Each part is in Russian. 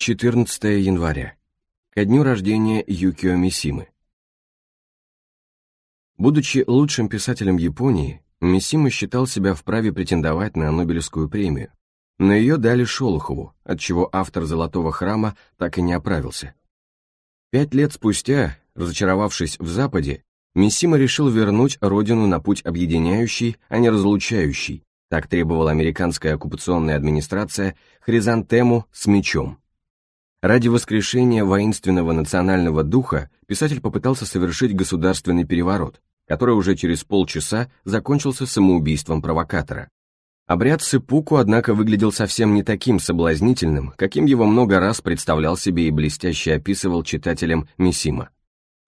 14 января. Ко дню рождения Юкио Мисимы. Будучи лучшим писателем Японии, Мисима считал себя вправе претендовать на Нобелевскую премию, но ее дали Шолохову, отчего автор «Золотого храма» так и не оправился. Пять лет спустя, разочаровавшись в Западе, Мисима решил вернуть родину на путь объединяющий, а не разлучающий, так требовала американская оккупационная администрация, хризантему с мечом. Ради воскрешения воинственного национального духа писатель попытался совершить государственный переворот, который уже через полчаса закончился самоубийством провокатора. Обряд Сыпуку, однако, выглядел совсем не таким соблазнительным, каким его много раз представлял себе и блестяще описывал читателям Мисима.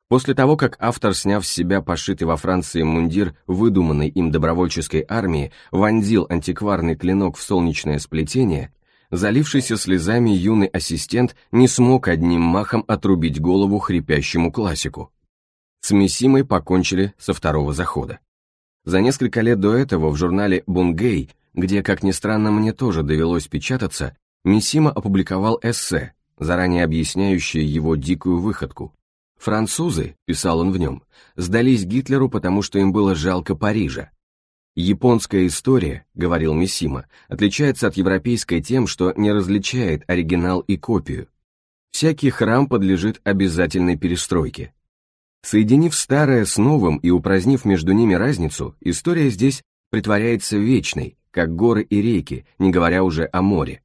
После того, как автор, сняв с себя пошитый во Франции мундир выдуманной им добровольческой армии, вонзил антикварный клинок в солнечное сплетение, залившийся слезами юный ассистент не смог одним махом отрубить голову хрипящему классику. С Мисимой покончили со второго захода. За несколько лет до этого в журнале «Бунгей», где, как ни странно, мне тоже довелось печататься, Мисима опубликовал эссе, заранее объясняющее его дикую выходку. «Французы», — писал он в нем, — «сдались Гитлеру, потому что им было жалко Парижа, Японская история, говорил Мисима, отличается от европейской тем, что не различает оригинал и копию. Всякий храм подлежит обязательной перестройке. Соединив старое с новым и упразднив между ними разницу, история здесь притворяется вечной, как горы и реки, не говоря уже о море.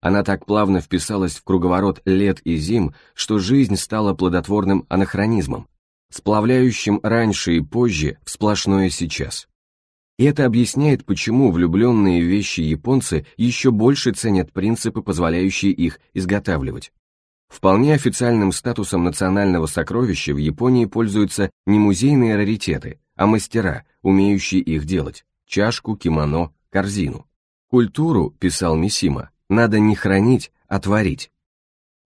Она так плавно вписалась в круговорот лет и зим, что жизнь стала плодотворным анахронизмом, сплавляющим раньше и позже в сплошное сейчас. И это объясняет, почему влюбленные в вещи японцы еще больше ценят принципы, позволяющие их изготавливать. Вполне официальным статусом национального сокровища в Японии пользуются не музейные раритеты, а мастера, умеющие их делать – чашку, кимоно, корзину. Культуру, писал Мисима, надо не хранить, а творить.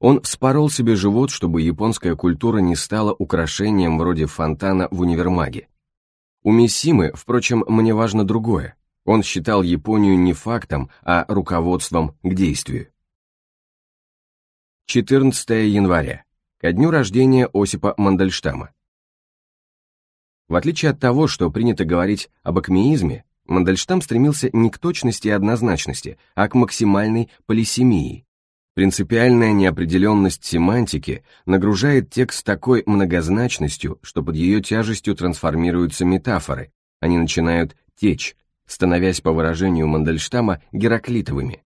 Он вспорол себе живот, чтобы японская культура не стала украшением вроде фонтана в универмаге. У Мисимы, впрочем, мне важно другое. Он считал Японию не фактом, а руководством к действию. 14 января. Ко дню рождения Осипа Мандельштама. В отличие от того, что принято говорить об акмеизме, Мандельштам стремился не к точности и однозначности, а к максимальной полисемии, Принципиальная неопределенность семантики нагружает текст такой многозначностью, что под ее тяжестью трансформируются метафоры, они начинают течь, становясь, по выражению Мандельштама, гераклитовыми.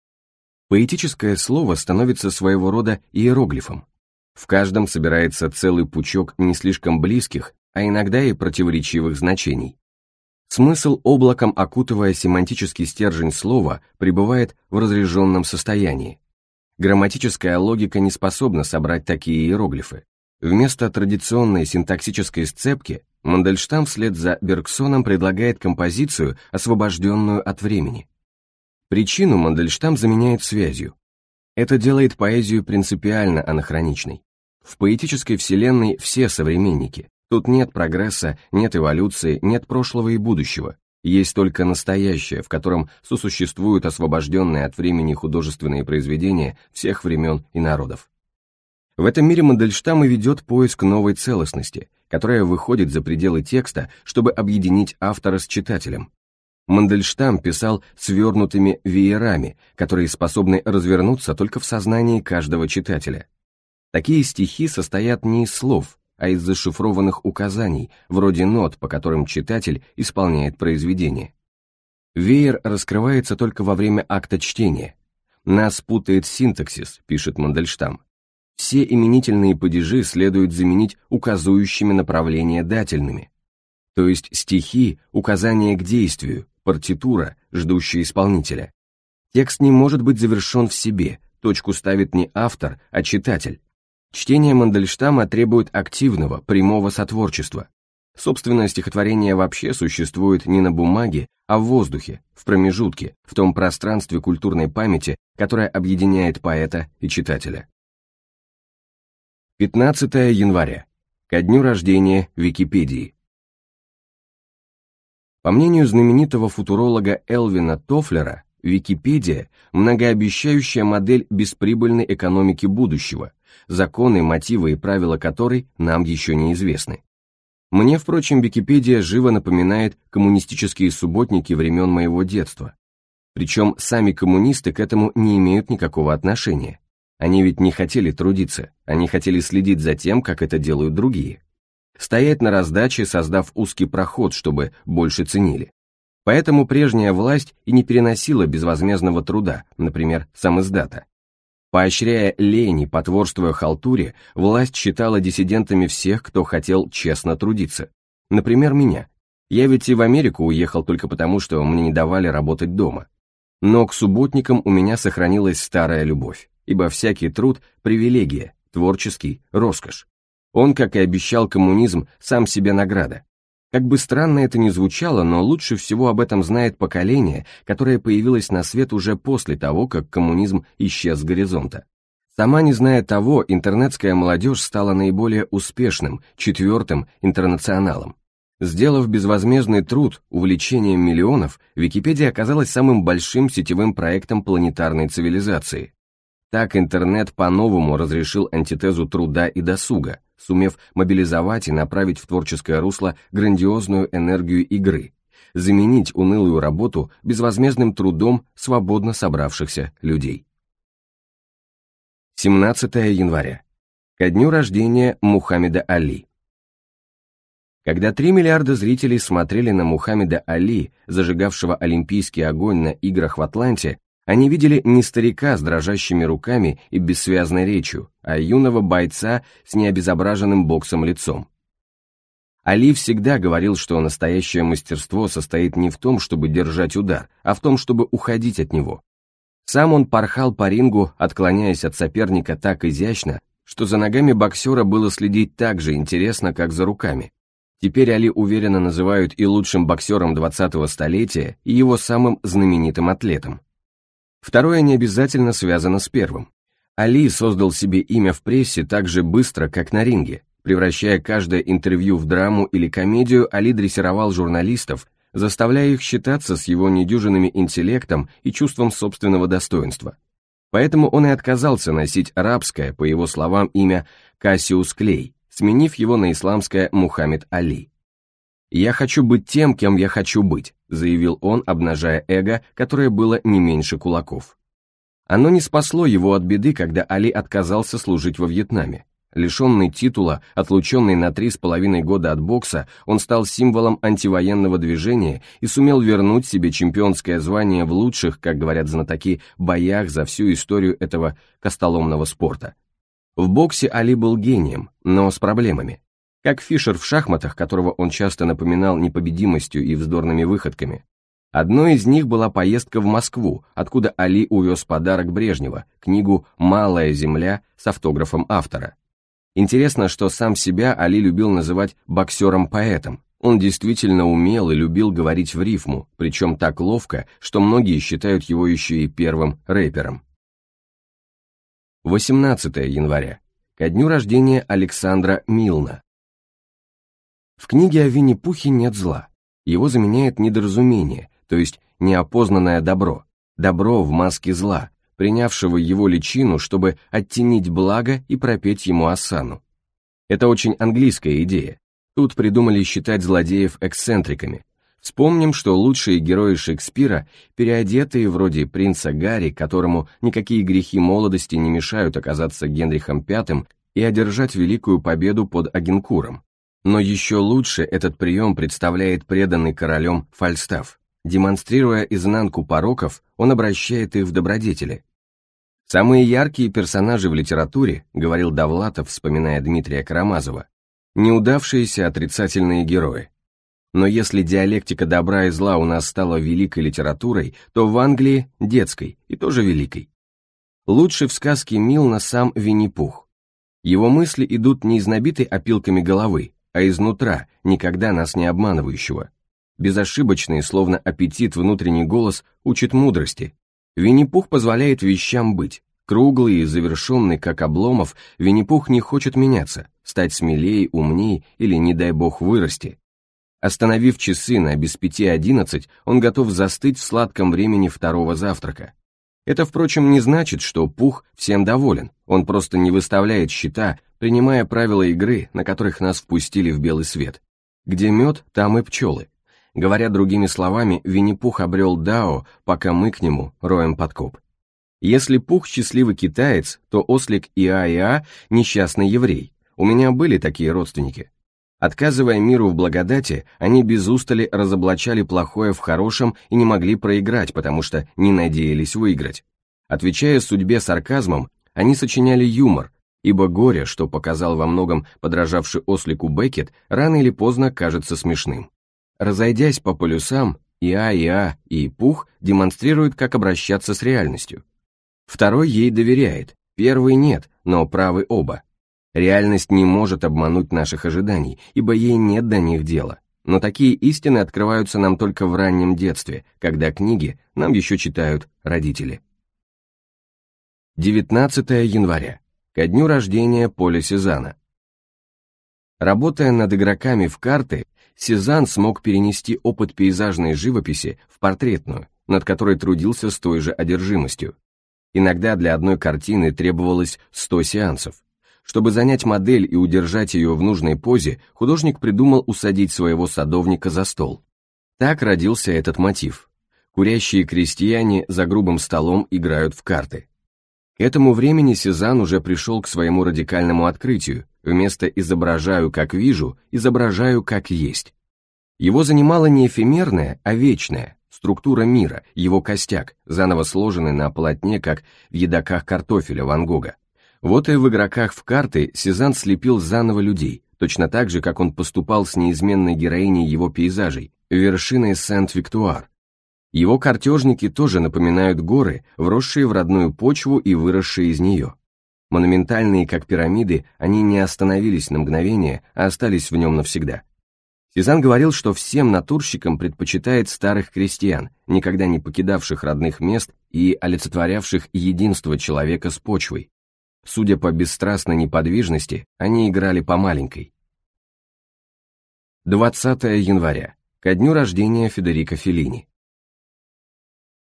Поэтическое слово становится своего рода иероглифом. В каждом собирается целый пучок не слишком близких, а иногда и противоречивых значений. Смысл, облаком окутывая семантический стержень слова, пребывает в разреженном состоянии, Грамматическая логика не способна собрать такие иероглифы. Вместо традиционной синтаксической сцепки Мандельштам вслед за Бергсоном предлагает композицию, освобожденную от времени. Причину Мандельштам заменяет связью. Это делает поэзию принципиально анахроничной. В поэтической вселенной все современники. Тут нет прогресса, нет эволюции, нет прошлого и будущего. Есть только настоящее, в котором сосуществуют освобожденные от времени художественные произведения всех времен и народов. В этом мире Мандельштам и ведет поиск новой целостности, которая выходит за пределы текста, чтобы объединить автора с читателем. Мандельштам писал свернутыми веерами, которые способны развернуться только в сознании каждого читателя. Такие стихи состоят не из слов, а из зашифрованных указаний, вроде нот, по которым читатель исполняет произведение. Веер раскрывается только во время акта чтения. «Нас путает синтаксис», — пишет Мандельштам. Все именительные падежи следует заменить указующими направления дательными. То есть стихи — указание к действию, партитура, ждущая исполнителя. Текст не может быть завершен в себе, точку ставит не автор, а читатель. Чтение Мандельштама требует активного, прямого сотворчества. Собственное стихотворение вообще существует не на бумаге, а в воздухе, в промежутке, в том пространстве культурной памяти, которое объединяет поэта и читателя. 15 января. Ко дню рождения Википедии. По мнению знаменитого футуролога Элвина Тофлера, Википедия – многообещающая модель бесприбыльной экономики будущего, законы, мотивы и правила которой нам еще неизвестны. Мне, впрочем, Википедия живо напоминает коммунистические субботники времен моего детства. Причем сами коммунисты к этому не имеют никакого отношения. Они ведь не хотели трудиться, они хотели следить за тем, как это делают другие. Стоять на раздаче, создав узкий проход, чтобы больше ценили. Поэтому прежняя власть и не переносила безвозмездного труда, например, сам издата. Поощряя лень и потворствуя халтуре, власть считала диссидентами всех, кто хотел честно трудиться. Например, меня. Я ведь и в Америку уехал только потому, что мне не давали работать дома. Но к субботникам у меня сохранилась старая любовь, ибо всякий труд – привилегия, творческий, роскошь. Он, как и обещал коммунизм, сам себе награда, как бы странно это ни звучало, но лучше всего об этом знает поколение, которое появилось на свет уже после того, как коммунизм исчез с горизонта. Сама не зная того, интернетская молодежь стала наиболее успешным, четвертым интернационалом. Сделав безвозмездный труд увлечением миллионов, Википедия оказалась самым большим сетевым проектом планетарной цивилизации. Так интернет по-новому разрешил антитезу труда и досуга – сумев мобилизовать и направить в творческое русло грандиозную энергию игры, заменить унылую работу безвозмездным трудом свободно собравшихся людей. 17 января. Ко дню рождения Мухаммеда Али. Когда 3 миллиарда зрителей смотрели на Мухаммеда Али, зажигавшего олимпийский огонь на играх в Атланте, они видели не старика с дрожащими руками и бессвязной речью, а юного бойца с необезображенным боксом лицом. Али всегда говорил, что настоящее мастерство состоит не в том, чтобы держать удар, а в том, чтобы уходить от него. Сам он порхал по рингу, отклоняясь от соперника так изящно, что за ногами боксера было следить так же интересно, как за руками. Теперь Али уверенно называют и лучшим боксером 20-го столетия, и его самым знаменитым атлетом. Второе не обязательно связано с первым. Али создал себе имя в прессе так же быстро, как на ринге. Превращая каждое интервью в драму или комедию, Али дрессировал журналистов, заставляя их считаться с его недюжинным интеллектом и чувством собственного достоинства. Поэтому он и отказался носить арабское, по его словам, имя Кассиус Клей, сменив его на исламское Мухаммед Али. «Я хочу быть тем, кем я хочу быть», заявил он, обнажая эго, которое было не меньше кулаков. Оно не спасло его от беды, когда Али отказался служить во Вьетнаме. Лишенный титула, отлученный на три с половиной года от бокса, он стал символом антивоенного движения и сумел вернуть себе чемпионское звание в лучших, как говорят знатоки, боях за всю историю этого костоломного спорта. В боксе Али был гением, но с проблемами как Фишер в шахматах, которого он часто напоминал непобедимостью и вздорными выходками. Одной из них была поездка в Москву, откуда Али увез подарок Брежнева, книгу «Малая земля» с автографом автора. Интересно, что сам себя Али любил называть боксером-поэтом. Он действительно умел и любил говорить в рифму, причем так ловко, что многие считают его еще и первым рэпером. 18 января. Ко дню рождения Александра Милна, в книге о Винни-Пухе нет зла. Его заменяет недоразумение, то есть неопознанное добро. Добро в маске зла, принявшего его личину, чтобы оттенить благо и пропеть ему осану. Это очень английская идея. Тут придумали считать злодеев эксцентриками. Вспомним, что лучшие герои Шекспира, переодетые вроде принца Гарри, которому никакие грехи молодости не мешают оказаться Генрихом V и одержать великую победу под Агенкуром. Но еще лучше этот прием представляет преданный королем Фальстаф, Демонстрируя изнанку пороков, он обращает их в добродетели. «Самые яркие персонажи в литературе», — говорил Довлатов, вспоминая Дмитрия Карамазова, — «неудавшиеся отрицательные герои». Но если диалектика добра и зла у нас стала великой литературой, то в Англии — детской, и тоже великой. Лучше в сказке Милна сам Винни-Пух. Его мысли идут не из набитой опилками головы, а изнутра, никогда нас не обманывающего. Безошибочный, словно аппетит, внутренний голос учит мудрости. Винни-Пух позволяет вещам быть. Круглый и завершенный, как Обломов, Винни-Пух не хочет меняться, стать смелее, умнее или, не дай бог, вырасти. Остановив часы на без пяти одиннадцать, он готов застыть в сладком времени второго завтрака. Это, впрочем, не значит, что Пух всем доволен, он просто не выставляет счета, принимая правила игры, на которых нас впустили в белый свет. Где мед, там и пчелы. Говоря другими словами, Винни-Пух обрел Дао, пока мы к нему роем подкоп. Если Пух счастливый китаец, то ослик Иа-Иа – несчастный еврей. У меня были такие родственники. Отказывая миру в благодати, они без устали разоблачали плохое в хорошем и не могли проиграть, потому что не надеялись выиграть. Отвечая судьбе сарказмом, они сочиняли юмор, ибо горе, что показал во многом подражавший ослику Беккет, рано или поздно кажется смешным. Разойдясь по полюсам, и А, и А, и Пух демонстрируют, как обращаться с реальностью. Второй ей доверяет, первый нет, но правы оба. Реальность не может обмануть наших ожиданий, ибо ей нет до них дела. Но такие истины открываются нам только в раннем детстве, когда книги нам еще читают родители. 19 января ко дню рождения Поля Сезана. Работая над игроками в карты, Сезан смог перенести опыт пейзажной живописи в портретную, над которой трудился с той же одержимостью. Иногда для одной картины требовалось 100 сеансов. Чтобы занять модель и удержать ее в нужной позе, художник придумал усадить своего садовника за стол. Так родился этот мотив. Курящие крестьяне за грубым столом играют в карты. К этому времени Сезанн уже пришел к своему радикальному открытию, вместо «изображаю, как вижу», «изображаю, как есть». Его занимала не эфемерная, а вечная, структура мира, его костяк, заново сложенный на полотне, как в едоках картофеля Ван Гога. Вот и в игроках в карты Сезанн слепил заново людей, точно так же, как он поступал с неизменной героиней его пейзажей, вершиной Сент-Виктуар, его картежники тоже напоминают горы, вросшие в родную почву и выросшие из нее. Монументальные, как пирамиды, они не остановились на мгновение, а остались в нем навсегда. Сезанн говорил, что всем натурщикам предпочитает старых крестьян, никогда не покидавших родных мест и олицетворявших единство человека с почвой. Судя по бесстрастной неподвижности, они играли по маленькой. 20 января, ко дню рождения Федерико Феллини.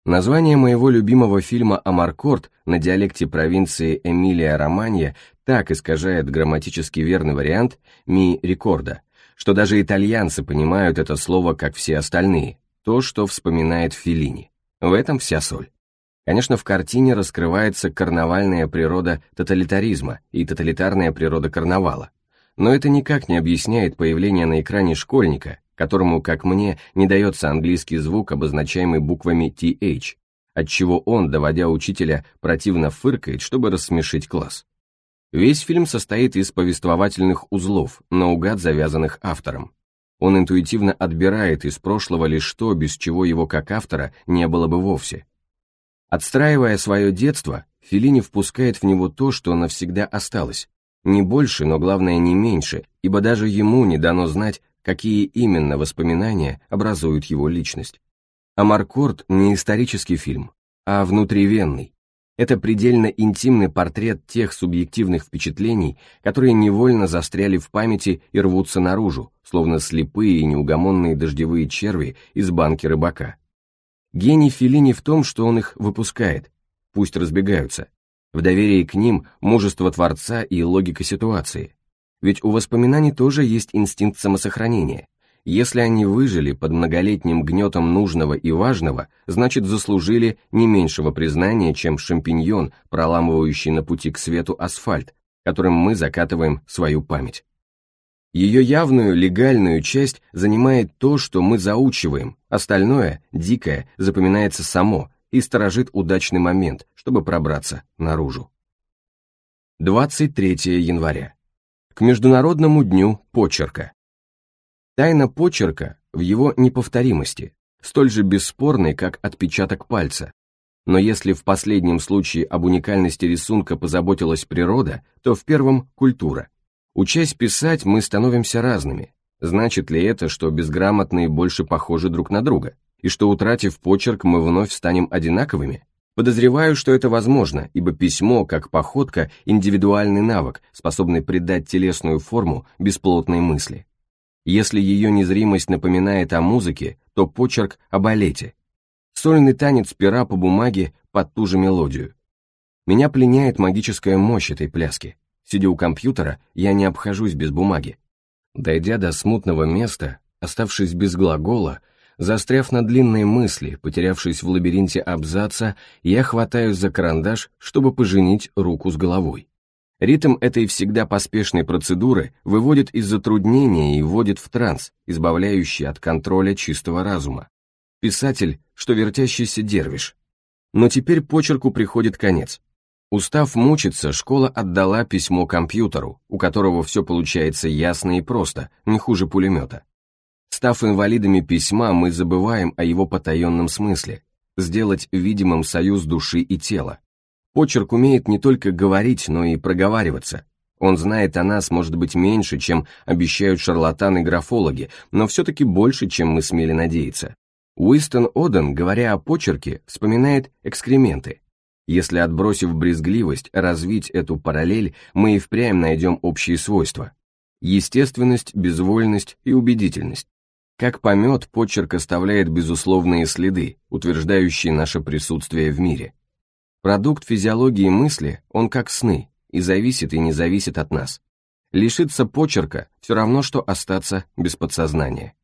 Название моего любимого фильма «Амаркорд» на диалекте провинции Эмилия-Романья так искажает грамматически верный вариант «ми рекорда», что даже итальянцы понимают это слово, как все остальные, то, что вспоминает Феллини. В этом вся соль. Конечно, в картине раскрывается карнавальная природа тоталитаризма и тоталитарная природа карнавала, но это никак не объясняет появление на экране школьника, которому, как мне, не дается английский звук, обозначаемый буквами TH, отчего он, доводя учителя, противно фыркает, чтобы рассмешить класс. Весь фильм состоит из повествовательных узлов, наугад завязанных автором. Он интуитивно отбирает из прошлого лишь то, без чего его как автора не было бы вовсе. Отстраивая свое детство, Феллини впускает в него то, что навсегда осталось, не больше, но главное не меньше, ибо даже ему не дано знать, какие именно воспоминания образуют его личность. Амаркорд не исторический фильм, а внутривенный. Это предельно интимный портрет тех субъективных впечатлений, которые невольно застряли в памяти и рвутся наружу, словно слепые и неугомонные дождевые черви из банки рыбака. Гений Филини в том, что он их выпускает, пусть разбегаются, в доверии к ним мужество Творца и логика ситуации. Ведь у воспоминаний тоже есть инстинкт самосохранения. Если они выжили под многолетним гнетом нужного и важного, значит заслужили не меньшего признания, чем шампиньон, проламывающий на пути к свету асфальт, которым мы закатываем свою память. Ее явную легальную часть занимает то, что мы заучиваем, остальное, дикое, запоминается само, и сторожит удачный момент, чтобы пробраться наружу. 23 января. К Международному дню почерка. Тайна почерка в его неповторимости, столь же бесспорной, как отпечаток пальца. Но если в последнем случае об уникальности рисунка позаботилась природа, то в первом – культура. Учась писать, мы становимся разными. Значит ли это, что безграмотные больше похожи друг на друга? и что, утратив почерк, мы вновь станем одинаковыми? Подозреваю, что это возможно, ибо письмо, как походка, индивидуальный навык, способный придать телесную форму бесплотной мысли. Если ее незримость напоминает о музыке, то почерк — о балете. Сольный танец пера по бумаге под ту же мелодию. Меня пленяет магическая мощь этой пляски. Сидя у компьютера, я не обхожусь без бумаги. Дойдя до смутного места, оставшись без глагола, Застряв на длинные мысли, потерявшись в лабиринте абзаца, я хватаюсь за карандаш, чтобы поженить руку с головой. Ритм этой всегда поспешной процедуры выводит из затруднения и вводит в транс, избавляющий от контроля чистого разума. Писатель, что вертящийся дервиш. Но теперь почерку приходит конец. Устав мучиться, школа отдала письмо компьютеру, у которого все получается ясно и просто, не хуже пулемета. Став инвалидами письма, мы забываем о его потаенном смысле – сделать видимым союз души и тела. Почерк умеет не только говорить, но и проговариваться. Он знает о нас, может быть, меньше, чем обещают шарлатаны-графологи, но все-таки больше, чем мы смели надеяться. Уистон Оден, говоря о почерке, вспоминает экскременты. Если, отбросив брезгливость, развить эту параллель, мы и впрямь найдем общие свойства. Естественность, безвольность и убедительность. Как помет, почерк оставляет безусловные следы, утверждающие наше присутствие в мире. Продукт физиологии мысли, он как сны, и зависит и не зависит от нас. Лишиться почерка все равно, что остаться без подсознания.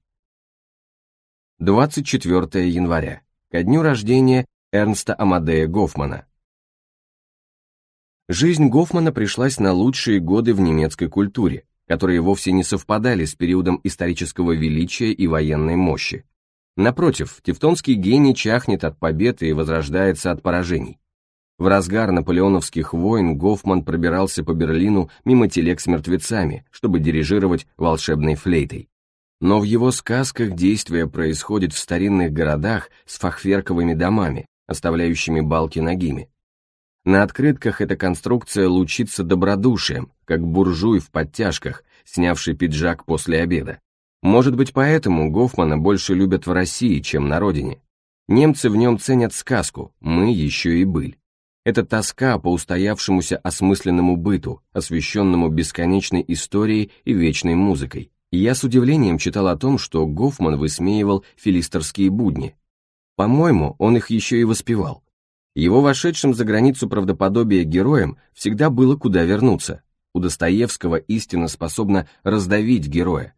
24 января, ко дню рождения Эрнста Амадея Гофмана. Жизнь Гофмана пришлась на лучшие годы в немецкой культуре, которые вовсе не совпадали с периодом исторического величия и военной мощи. Напротив, тевтонский гений чахнет от побед и возрождается от поражений. В разгар наполеоновских войн Гофман пробирался по Берлину мимо телег с мертвецами, чтобы дирижировать волшебной флейтой. Но в его сказках действие происходит в старинных городах с фахверковыми домами, оставляющими балки ногими, на открытках эта конструкция лучится добродушием, как буржуй в подтяжках, снявший пиджак после обеда. Может быть, поэтому Гофмана больше любят в России, чем на родине. Немцы в нем ценят сказку «Мы еще и быль». Это тоска по устоявшемуся осмысленному быту, освещенному бесконечной историей и вечной музыкой. Я с удивлением читал о том, что Гофман высмеивал филистерские будни. По-моему, он их еще и воспевал. Его вошедшим за границу правдоподобия героям всегда было куда вернуться. У Достоевского истина способна раздавить героя,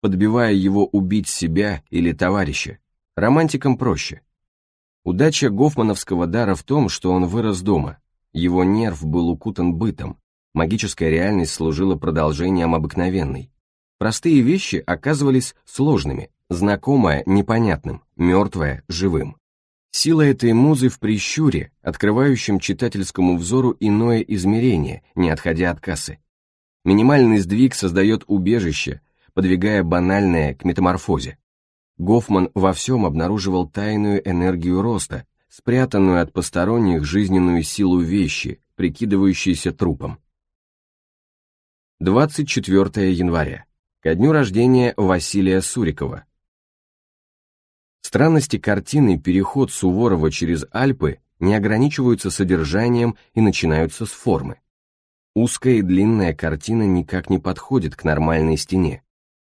подбивая его убить себя или товарища. Романтикам проще. Удача гофмановского дара в том, что он вырос дома. Его нерв был укутан бытом. Магическая реальность служила продолжением обыкновенной. Простые вещи оказывались сложными, знакомое – непонятным, мертвое – живым. Сила этой музы в прищуре, открывающем читательскому взору иное измерение, не отходя от кассы. Минимальный сдвиг создает убежище, подвигая банальное к метаморфозе. Гофман во всем обнаруживал тайную энергию роста, спрятанную от посторонних жизненную силу вещи, прикидывающейся трупом. 24 января. Ко дню рождения Василия Сурикова, Странности картины «Переход Суворова через Альпы» не ограничиваются содержанием и начинаются с формы. Узкая и длинная картина никак не подходит к нормальной стене.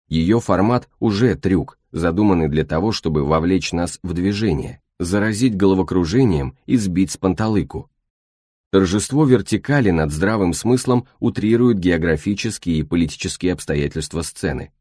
Ее формат уже трюк, задуманный для того, чтобы вовлечь нас в движение, заразить головокружением и сбить с панталыку. Торжество вертикали над здравым смыслом утрирует географические и политические обстоятельства сцены.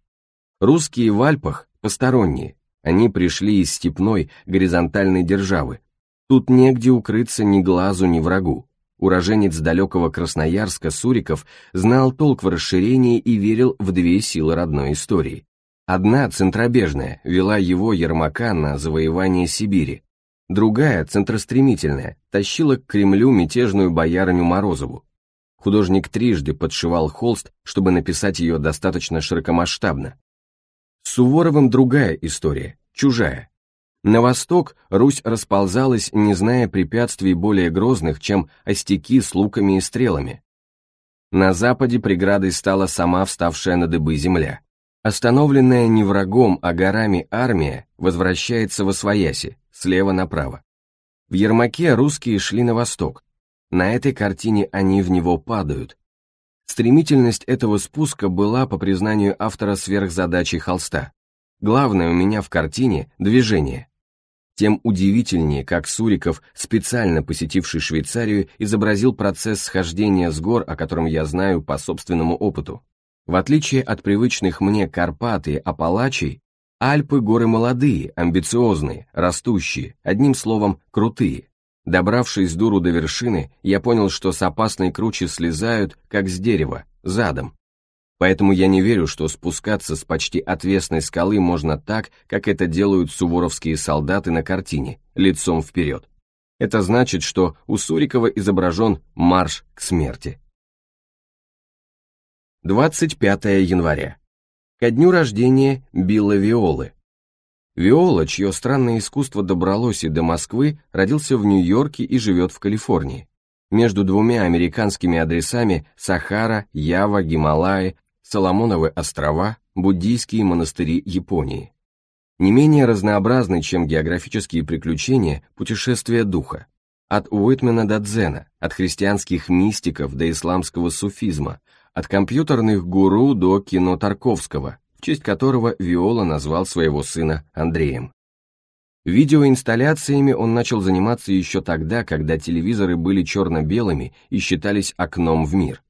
Русские в Альпах посторонние, они пришли из степной, горизонтальной державы. Тут негде укрыться ни глазу, ни врагу. Уроженец далекого Красноярска Суриков знал толк в расширении и верил в две силы родной истории. Одна, центробежная, вела его Ермака на завоевание Сибири. Другая, центростремительная, тащила к Кремлю мятежную боярню Морозову. Художник трижды подшивал холст, чтобы написать ее достаточно широкомасштабно. С Суворовым другая история, чужая. На восток Русь расползалась, не зная препятствий более грозных, чем остяки с луками и стрелами. На западе преградой стала сама вставшая на дыбы земля. Остановленная не врагом, а горами армия возвращается во свояси, слева направо. В Ермаке русские шли на восток. На этой картине они в него падают, Стремительность этого спуска была, по признанию автора, сверхзадачей холста. Главное у меня в картине – движение. Тем удивительнее, как Суриков, специально посетивший Швейцарию, изобразил процесс схождения с гор, о котором я знаю по собственному опыту. В отличие от привычных мне Карпат и Апалачей, Альпы – горы молодые, амбициозные, растущие, одним словом, крутые. Добравшись дуру до вершины, я понял, что с опасной кручи слезают, как с дерева, задом. Поэтому я не верю, что спускаться с почти отвесной скалы можно так, как это делают суворовские солдаты на картине, лицом вперед. Это значит, что у Сурикова изображен марш к смерти. 25 января. Ко дню рождения Билла Виолы, Виола, чье странное искусство добралось и до Москвы, родился в Нью-Йорке и живет в Калифорнии. Между двумя американскими адресами Сахара, Ява, Гималаи, Соломоновы острова, буддийские монастыри Японии. Не менее разнообразны, чем географические приключения, путешествия духа. От Уитмена до дзена, от христианских мистиков до исламского суфизма, от компьютерных гуру до кино Тарковского, в честь которого Виола назвал своего сына Андреем. Видеоинсталляциями он начал заниматься еще тогда, когда телевизоры были черно-белыми и считались окном в мир.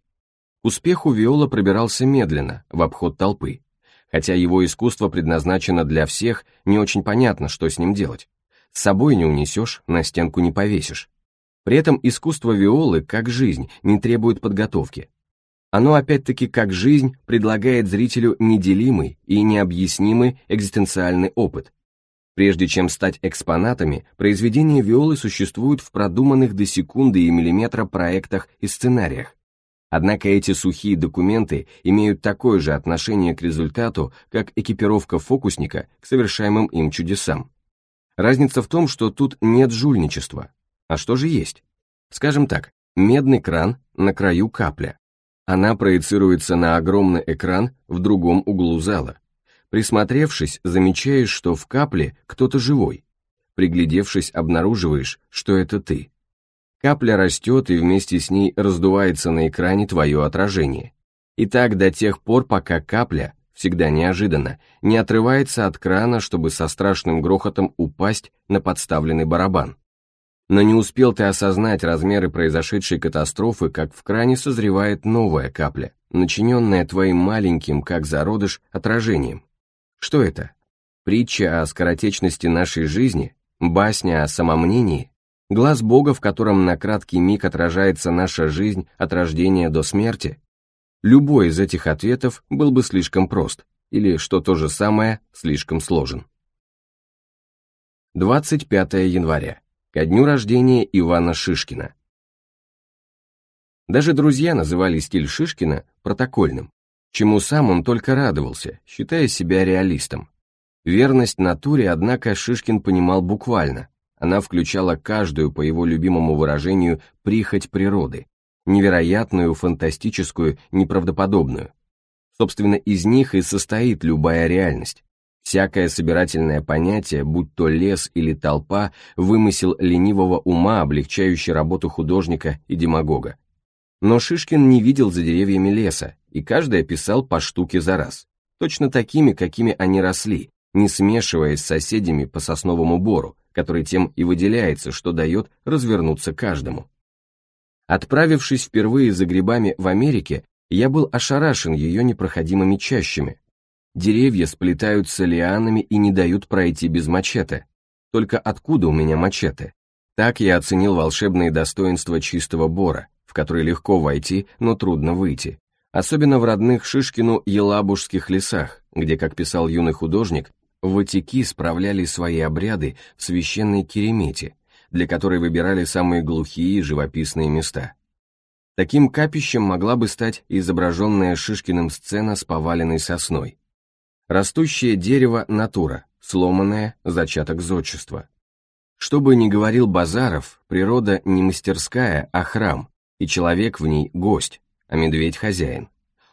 Успех у Виола пробирался медленно, в обход толпы. Хотя его искусство предназначено для всех, не очень понятно, что с ним делать. С собой не унесешь, на стенку не повесишь. При этом искусство Виолы, как жизнь, не требует подготовки. Оно опять-таки как жизнь предлагает зрителю неделимый и необъяснимый экзистенциальный опыт. Прежде чем стать экспонатами, произведения Виолы существуют в продуманных до секунды и миллиметра проектах и сценариях. Однако эти сухие документы имеют такое же отношение к результату, как экипировка фокусника к совершаемым им чудесам. Разница в том, что тут нет жульничества. А что же есть? Скажем так, медный кран на краю капля. Она проецируется на огромный экран в другом углу зала. Присмотревшись, замечаешь, что в капле кто-то живой. Приглядевшись, обнаруживаешь, что это ты. Капля растет, и вместе с ней раздувается на экране твое отражение. И так до тех пор, пока капля, всегда неожиданно, не отрывается от крана, чтобы со страшным грохотом упасть на подставленный барабан. Но не успел ты осознать размеры произошедшей катастрофы, как в кране созревает новая капля, начиненная твоим маленьким, как зародыш, отражением. Что это? Притча о скоротечности нашей жизни? Басня о самомнении? Глаз Бога, в котором на краткий миг отражается наша жизнь от рождения до смерти? Любой из этих ответов был бы слишком прост, или, что то же самое, слишком сложен. 25 января ко дню рождения Ивана Шишкина. Даже друзья называли стиль Шишкина протокольным, чему сам он только радовался, считая себя реалистом. Верность натуре, однако, Шишкин понимал буквально. Она включала каждую, по его любимому выражению, прихоть природы, невероятную, фантастическую, неправдоподобную. Собственно, из них и состоит любая реальность. Всякое собирательное понятие, будь то лес или толпа, вымысел ленивого ума, облегчающий работу художника и демагога. Но Шишкин не видел за деревьями леса, и каждый писал по штуке за раз, точно такими, какими они росли, не смешиваясь с соседями по сосновому бору, который тем и выделяется, что дает развернуться каждому. Отправившись впервые за грибами в Америке, я был ошарашен ее непроходимыми чащами, Деревья сплетаются лианами и не дают пройти без мачете. Только откуда у меня мачете? Так я оценил волшебные достоинства чистого бора, в который легко войти, но трудно выйти. Особенно в родных Шишкину елабужских лесах, где, как писал юный художник, ватики справляли свои обряды в священной керемете, для которой выбирали самые глухие живописные места. Таким капищем могла бы стать изображенная Шишкиным сцена с поваленной сосной, Растущее дерево – натура, сломанное – зачаток зодчества. Что бы ни говорил Базаров, природа не мастерская, а храм, и человек в ней – гость, а медведь – хозяин.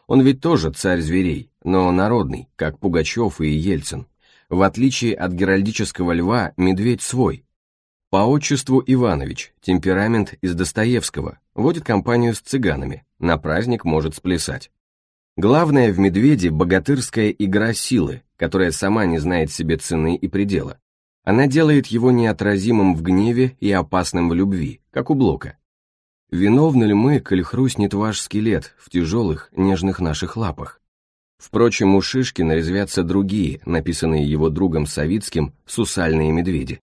Он ведь тоже царь зверей, но народный, как Пугачев и Ельцин. В отличие от геральдического льва, медведь свой. По отчеству Иванович, темперамент из Достоевского, водит компанию с цыганами, на праздник может сплясать. Главное в «Медведе» — богатырская игра силы, которая сама не знает себе цены и предела. Она делает его неотразимым в гневе и опасным в любви, как у Блока. Виновны ли мы, коль хрустнет ваш скелет в тяжелых, нежных наших лапах? Впрочем, у Шишкина резвятся другие, написанные его другом Савицким, сусальные медведи.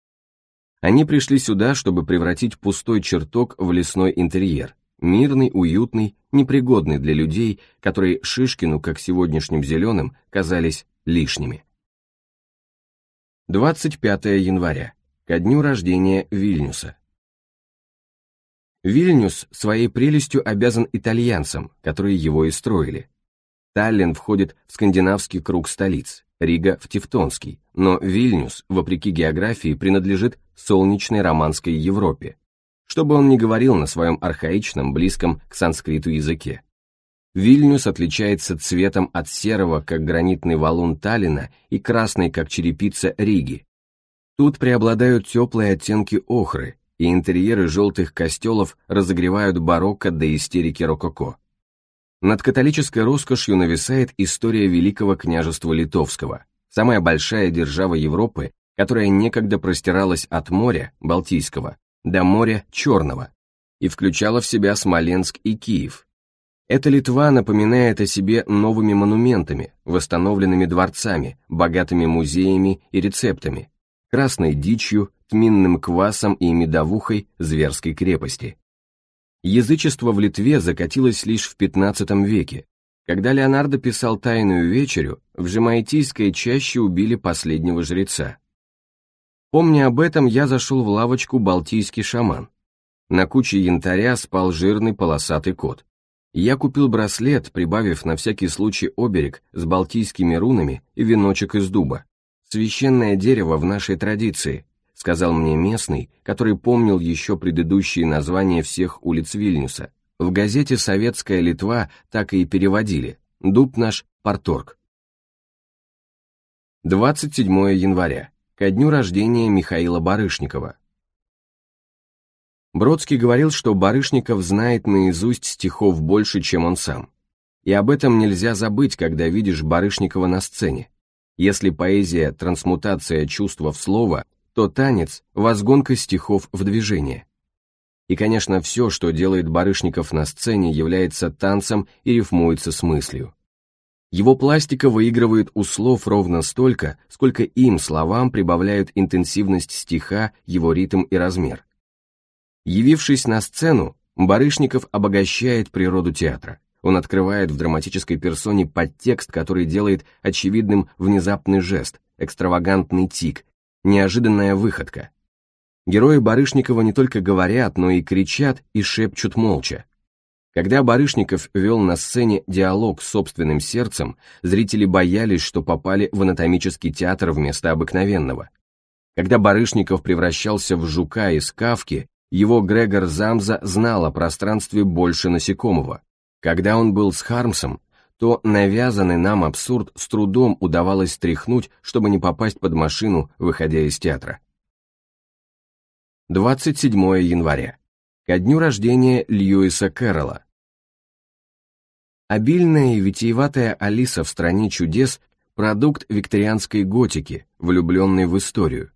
Они пришли сюда, чтобы превратить пустой чертог в лесной интерьер, Мирный, уютный, непригодный для людей, которые Шишкину, как сегодняшним зеленым, казались лишними. 25 января, ко дню рождения Вильнюса. Вильнюс своей прелестью обязан итальянцам, которые его и строили. Таллин входит в скандинавский круг столиц, Рига в Тевтонский, но Вильнюс, вопреки географии, принадлежит солнечной романской Европе, чтобы он ни говорил на своем архаичном, близком к санскриту языке. Вильнюс отличается цветом от серого, как гранитный валун Таллина, и красный, как черепица Риги. Тут преобладают теплые оттенки охры, и интерьеры желтых костелов разогревают барокко до истерики рококо. Над католической роскошью нависает история Великого княжества Литовского, самая большая держава Европы, которая некогда простиралась от моря, Балтийского, до моря Черного, и включала в себя Смоленск и Киев. Эта Литва напоминает о себе новыми монументами, восстановленными дворцами, богатыми музеями и рецептами, красной дичью, тминным квасом и медовухой зверской крепости. Язычество в Литве закатилось лишь в XV веке, когда Леонардо писал «Тайную вечерю», в жемайтийской чаще убили последнего жреца. Помня об этом, я зашел в лавочку «Балтийский шаман». На куче янтаря спал жирный полосатый кот. Я купил браслет, прибавив на всякий случай оберег с балтийскими рунами и веночек из дуба. «Священное дерево в нашей традиции», — сказал мне местный, который помнил еще предыдущие названия всех улиц Вильнюса. В газете «Советская Литва» так и переводили. Дуб наш — порторг. 27 января ко дню рождения Михаила Барышникова. Бродский говорил, что Барышников знает наизусть стихов больше, чем он сам. И об этом нельзя забыть, когда видишь Барышникова на сцене. Если поэзия – трансмутация чувства в слово, то танец – возгонка стихов в движение. И, конечно, все, что делает Барышников на сцене, является танцем и рифмуется с мыслью. Его пластика выигрывает у слов ровно столько, сколько им словам прибавляют интенсивность стиха, его ритм и размер. Явившись на сцену, Барышников обогащает природу театра. Он открывает в драматической персоне подтекст, который делает очевидным внезапный жест, экстравагантный тик, неожиданная выходка. Герои Барышникова не только говорят, но и кричат и шепчут молча. Когда Барышников вел на сцене диалог с собственным сердцем, зрители боялись, что попали в анатомический театр вместо обыкновенного. Когда Барышников превращался в жука из кавки, его Грегор Замза знал о пространстве больше насекомого. Когда он был с Хармсом, то навязанный нам абсурд с трудом удавалось стряхнуть, чтобы не попасть под машину, выходя из театра. 27 января. Ко дню рождения Льюиса Кэрролла. Обильная и витиеватая Алиса в «Стране чудес» — продукт викторианской готики, влюбленной в историю.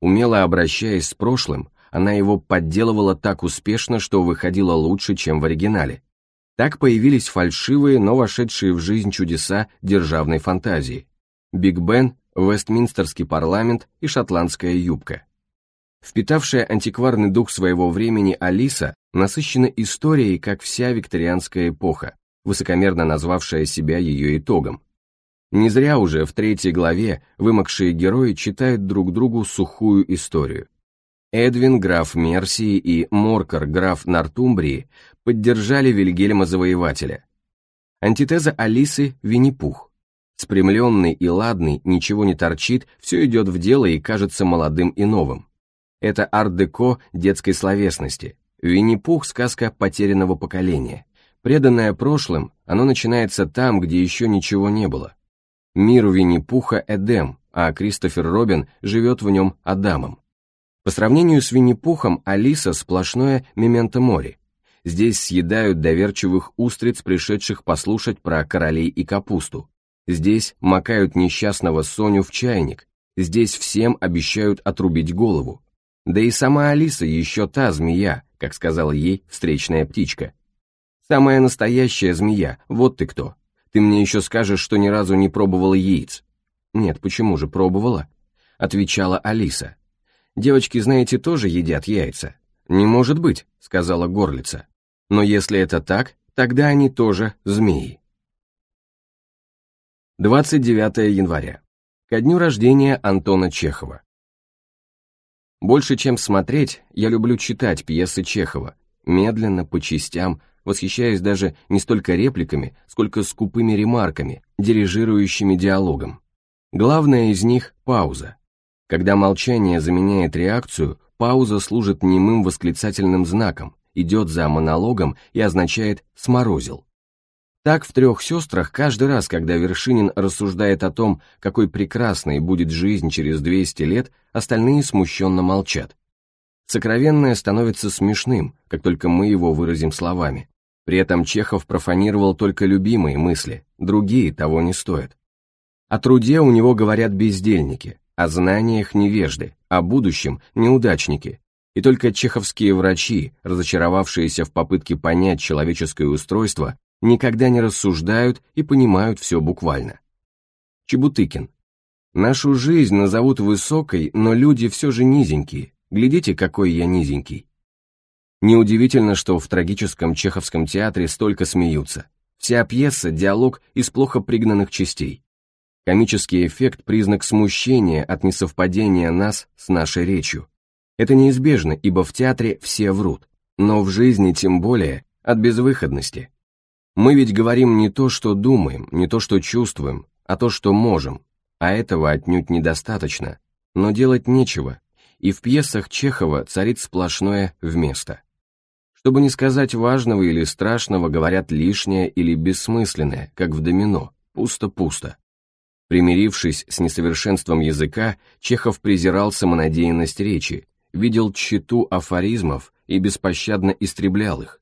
Умело обращаясь с прошлым, она его подделывала так успешно, что выходила лучше, чем в оригинале. Так появились фальшивые, но вошедшие в жизнь чудеса державной фантазии. Биг Бен, Вестминстерский парламент и шотландская юбка. Впитавшая антикварный дух своего времени Алиса насыщена историей, как вся викторианская эпоха, высокомерно назвавшая себя ее итогом. Не зря уже в третьей главе вымокшие герои читают друг другу сухую историю. Эдвин, граф Мерсии, и Моркар, граф Нортумбрии, поддержали Вильгельма Завоевателя. Антитеза Алисы – Винни-Пух. Спрямленный и ладный, ничего не торчит, все идет в дело и кажется молодым и новым. Это арт-деко детской словесности. Винни-Пух – сказка потерянного поколения. Преданное прошлым, оно начинается там, где еще ничего не было. Мир у Винни-Пуха – Эдем, а Кристофер Робин живет в нем Адамом. По сравнению с Винни-Пухом, Алиса – сплошное мементо море. Здесь съедают доверчивых устриц, пришедших послушать про королей и капусту. Здесь макают несчастного Соню в чайник. Здесь всем обещают отрубить голову. Да и сама Алиса еще та змея, как сказала ей встречная птичка – Самая настоящая змея, вот ты кто. Ты мне еще скажешь, что ни разу не пробовала яиц. Нет, почему же пробовала? Отвечала Алиса. Девочки, знаете, тоже едят яйца. Не может быть, сказала горлица. Но если это так, тогда они тоже змеи. 29 января. Ко дню рождения Антона Чехова. Больше чем смотреть, я люблю читать пьесы Чехова, медленно, по частям, восхищаясь даже не столько репликами, сколько скупыми ремарками, дирижирующими диалогом. Главное из них – пауза. Когда молчание заменяет реакцию, пауза служит немым восклицательным знаком, идет за монологом и означает «сморозил». Так в «Трех сестрах» каждый раз, когда Вершинин рассуждает о том, какой прекрасной будет жизнь через 200 лет, остальные смущенно молчат. Сокровенное становится смешным, как только мы его выразим словами. При этом Чехов профанировал только любимые мысли, другие того не стоят. О труде у него говорят бездельники, о знаниях невежды, о будущем неудачники. И только чеховские врачи, разочаровавшиеся в попытке понять человеческое устройство, никогда не рассуждают и понимают все буквально. Чебутыкин. Нашу жизнь назовут высокой, но люди все же низенькие. Глядите, какой я низенький. Неудивительно, что в трагическом чеховском театре столько смеются. Вся пьеса – диалог из плохо пригнанных частей. Комический эффект – признак смущения от несовпадения нас с нашей речью. Это неизбежно, ибо в театре все врут, но в жизни тем более от безвыходности. Мы ведь говорим не то, что думаем, не то, что чувствуем, а то, что можем, а этого отнюдь недостаточно, но делать нечего, и в пьесах Чехова царит сплошное «вместо». Чтобы не сказать важного или страшного, говорят лишнее или бессмысленное, как в домино, пусто-пусто. Примирившись с несовершенством языка, Чехов презирал самонадеянность речи, видел тщету афоризмов и беспощадно истреблял их.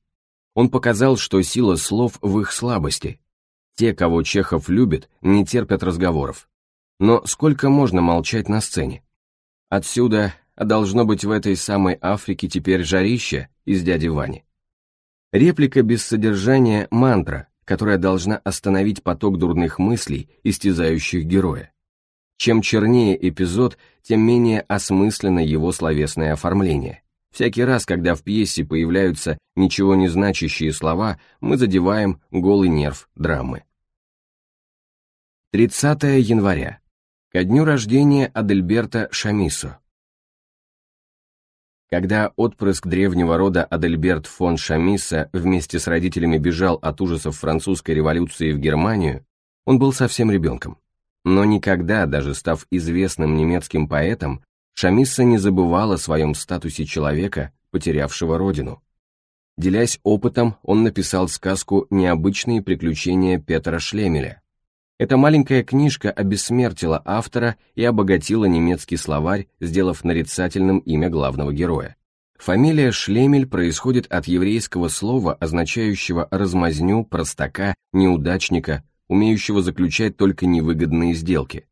Он показал, что сила слов в их слабости. Те, кого Чехов любит, не терпят разговоров. Но сколько можно молчать на сцене? Отсюда, а должно быть в этой самой Африке теперь жарище, из дяди Вани. Реплика без содержания – мантра, которая должна остановить поток дурных мыслей, истязающих героя. Чем чернее эпизод, тем менее осмысленно его словесное оформление. Всякий раз, когда в пьесе появляются ничего не значащие слова, мы задеваем голый нерв драмы. 30 января. Ко дню рождения Адельберта Шамисо, когда отпрыск древнего рода Адельберт фон Шамиса вместе с родителями бежал от ужасов французской революции в Германию, он был совсем ребенком. Но никогда, даже став известным немецким поэтом, Шамисса не забывал о своем статусе человека, потерявшего родину. Делясь опытом, он написал сказку «Необычные приключения Петра Шлемеля», эта маленькая книжка обессмертила автора и обогатила немецкий словарь, сделав нарицательным имя главного героя. Фамилия Шлемель происходит от еврейского слова, означающего «размазню», «простака», «неудачника», умеющего заключать только невыгодные сделки.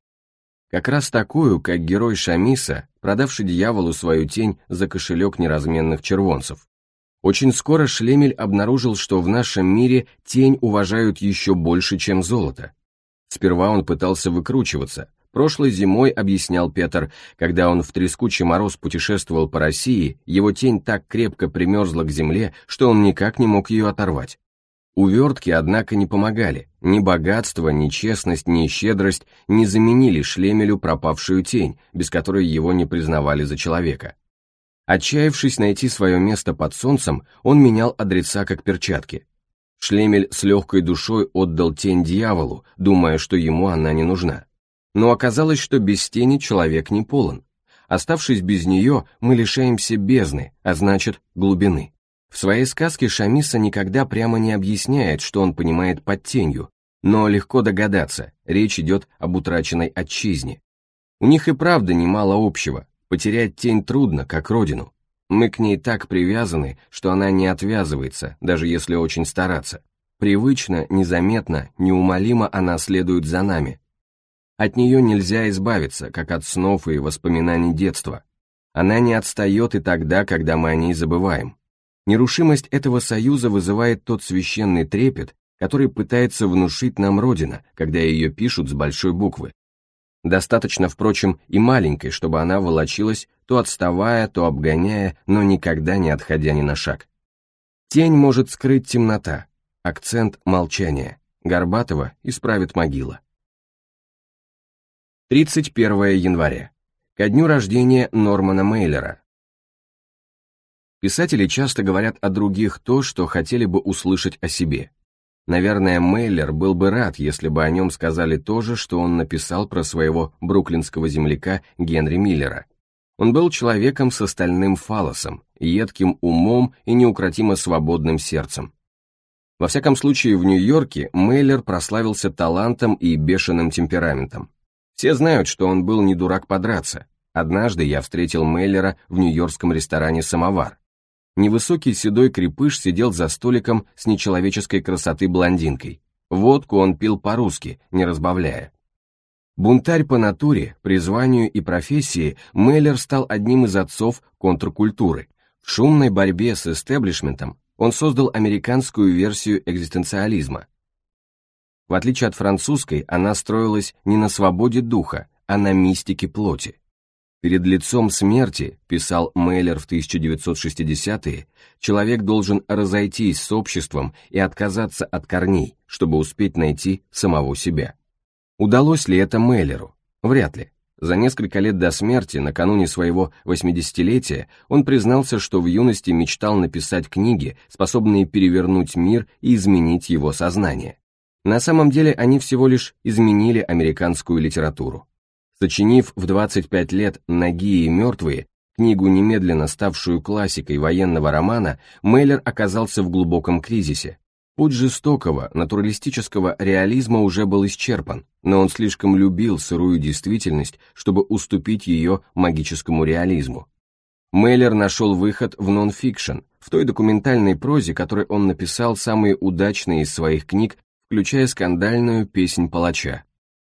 Как раз такую, как герой Шамиса, продавший дьяволу свою тень за кошелек неразменных червонцев. Очень скоро Шлемель обнаружил, что в нашем мире тень уважают еще больше, чем золото. Сперва он пытался выкручиваться. Прошлой зимой, объяснял Петр, когда он в трескучий мороз путешествовал по России, его тень так крепко примерзла к земле, что он никак не мог ее оторвать. Увертки, однако, не помогали. Ни богатство, ни честность, ни щедрость не заменили Шлемелю пропавшую тень, без которой его не признавали за человека. Отчаявшись найти свое место под солнцем, он менял адреса как перчатки. Шлемель с легкой душой отдал тень дьяволу, думая, что ему она не нужна. Но оказалось, что без тени человек не полон. Оставшись без нее, мы лишаемся бездны, а значит, глубины. В своей сказке Шамиса никогда прямо не объясняет, что он понимает под тенью, но легко догадаться, речь идет об утраченной отчизне. У них и правда немало общего, потерять тень трудно, как родину. Мы к ней так привязаны, что она не отвязывается, даже если очень стараться. Привычно, незаметно, неумолимо она следует за нами. От нее нельзя избавиться, как от снов и воспоминаний детства. Она не отстает и тогда, когда мы о ней забываем. Нерушимость этого союза вызывает тот священный трепет, который пытается внушить нам Родина, когда ее пишут с большой буквы. Достаточно, впрочем, и маленькой, чтобы она волочилась то отставая, то обгоняя, но никогда не отходя ни на шаг. Тень может скрыть темнота, акцент молчания. Горбатова исправит могила. 31 января. Ко дню рождения Нормана Мейлера. Писатели часто говорят о других то, что хотели бы услышать о себе. Наверное, Мейлер был бы рад, если бы о нем сказали то же, что он написал про своего бруклинского земляка Генри Миллера – он был человеком с остальным фалосом, едким умом и неукротимо свободным сердцем. Во всяком случае, в Нью-Йорке Мейлер прославился талантом и бешеным темпераментом. Все знают, что он был не дурак подраться. Однажды я встретил Мейлера в нью-йоркском ресторане «Самовар». Невысокий седой крепыш сидел за столиком с нечеловеческой красоты блондинкой. Водку он пил по-русски, не разбавляя. Бунтарь по натуре, призванию и профессии, Мейлер стал одним из отцов контркультуры. В шумной борьбе с истеблишментом он создал американскую версию экзистенциализма. В отличие от французской, она строилась не на свободе духа, а на мистике плоти. «Перед лицом смерти», — писал Мейлер в 1960-е, «человек должен разойтись с обществом и отказаться от корней, чтобы успеть найти самого себя». Удалось ли это Мейлеру? Вряд ли. За несколько лет до смерти, накануне своего 80-летия, он признался, что в юности мечтал написать книги, способные перевернуть мир и изменить его сознание. На самом деле они всего лишь изменили американскую литературу. Сочинив в 25 лет «Ноги и мертвые», книгу, немедленно ставшую классикой военного романа, Мейлер оказался в глубоком кризисе, Путь жестокого, натуралистического реализма уже был исчерпан, но он слишком любил сырую действительность, чтобы уступить ее магическому реализму. Мейлер нашел выход в нон-фикшн, в той документальной прозе, которой он написал самые удачные из своих книг, включая скандальную «Песнь палача».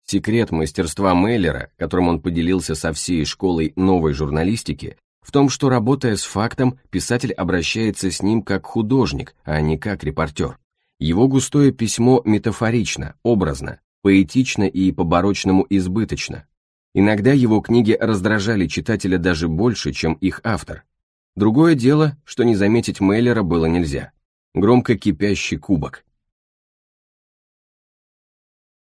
Секрет мастерства Мейлера, которым он поделился со всей школой новой журналистики, в том, что, работая с фактом, писатель обращается с ним как художник, а не как репортер. Его густое письмо метафорично, образно, поэтично и поборочному избыточно. Иногда его книги раздражали читателя даже больше, чем их автор. Другое дело, что не заметить Мейлера было нельзя. Громко кипящий кубок,